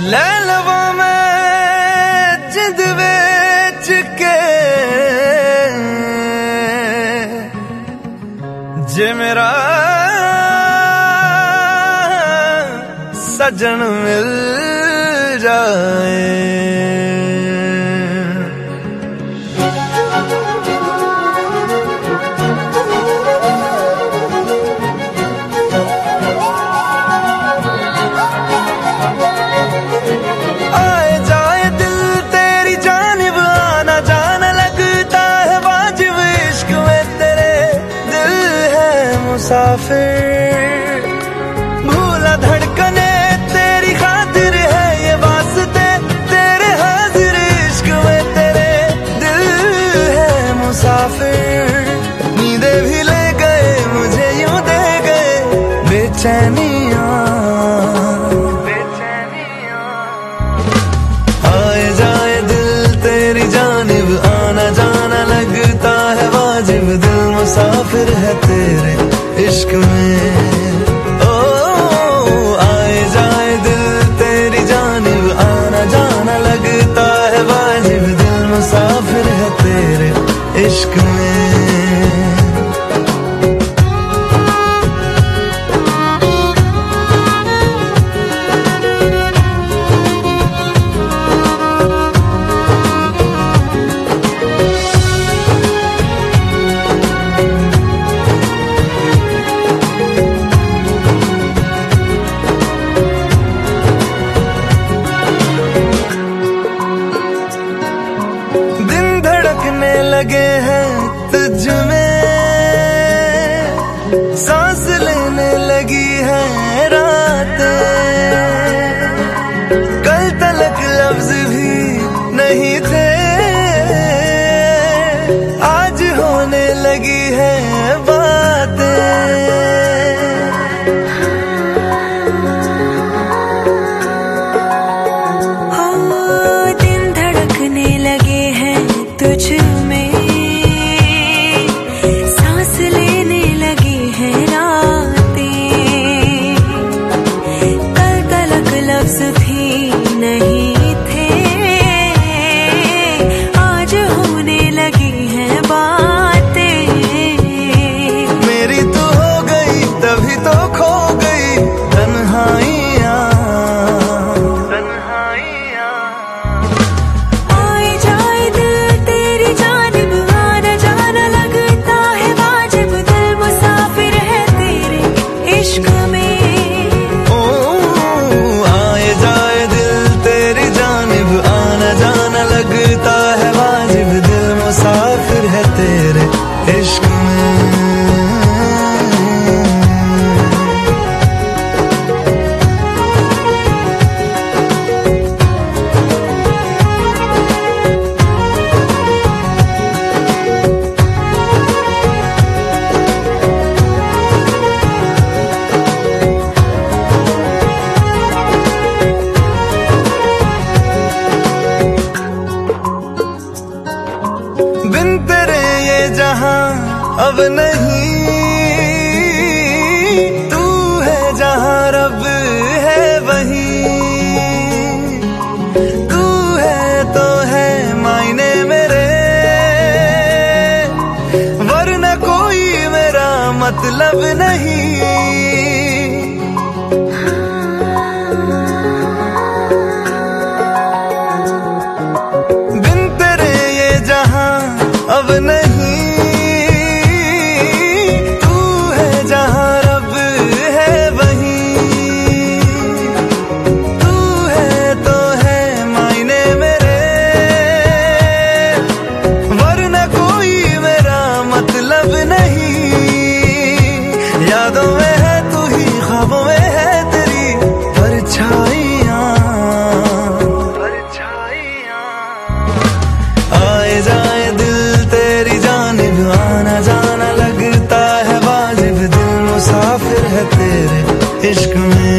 ਲੈ ਲਵਾਂ ਮੈਂ ਜਿੰਦ ਵਿੱਚ ਕੇ تیرے دل ہے مسافر چینیاں آئے جائے دل تیری جانب، آنا جانا لگتا ہے واجب۔ دل مسافر ہے تیرے عشق میں۔ او، آئے جائے دل تیری جانب، آنا جانا لگتا ہے واجب۔ دل مسافر ہے تیرے عشق میں۔ لگے ہیں تجھ میں۔ سانس لینے لگی ہے رات کل تلک لفظ بھی نہیں تھے۔ آج ہونے لگی ہے بات اب نہیں۔ تو ہے جہاں رب ہے وہیں تو ہے تو ہے معنی میرے۔ ورنہ کوئی میرا مطلب نہیں۔ نہیں۔ یادوں میں ہے خوابوں میں ہے تیری پرچھائیاں۔ پرچھائیاں آئے دل تیری جانا لگتا ہے واجب۔ تیرے عشق میں۔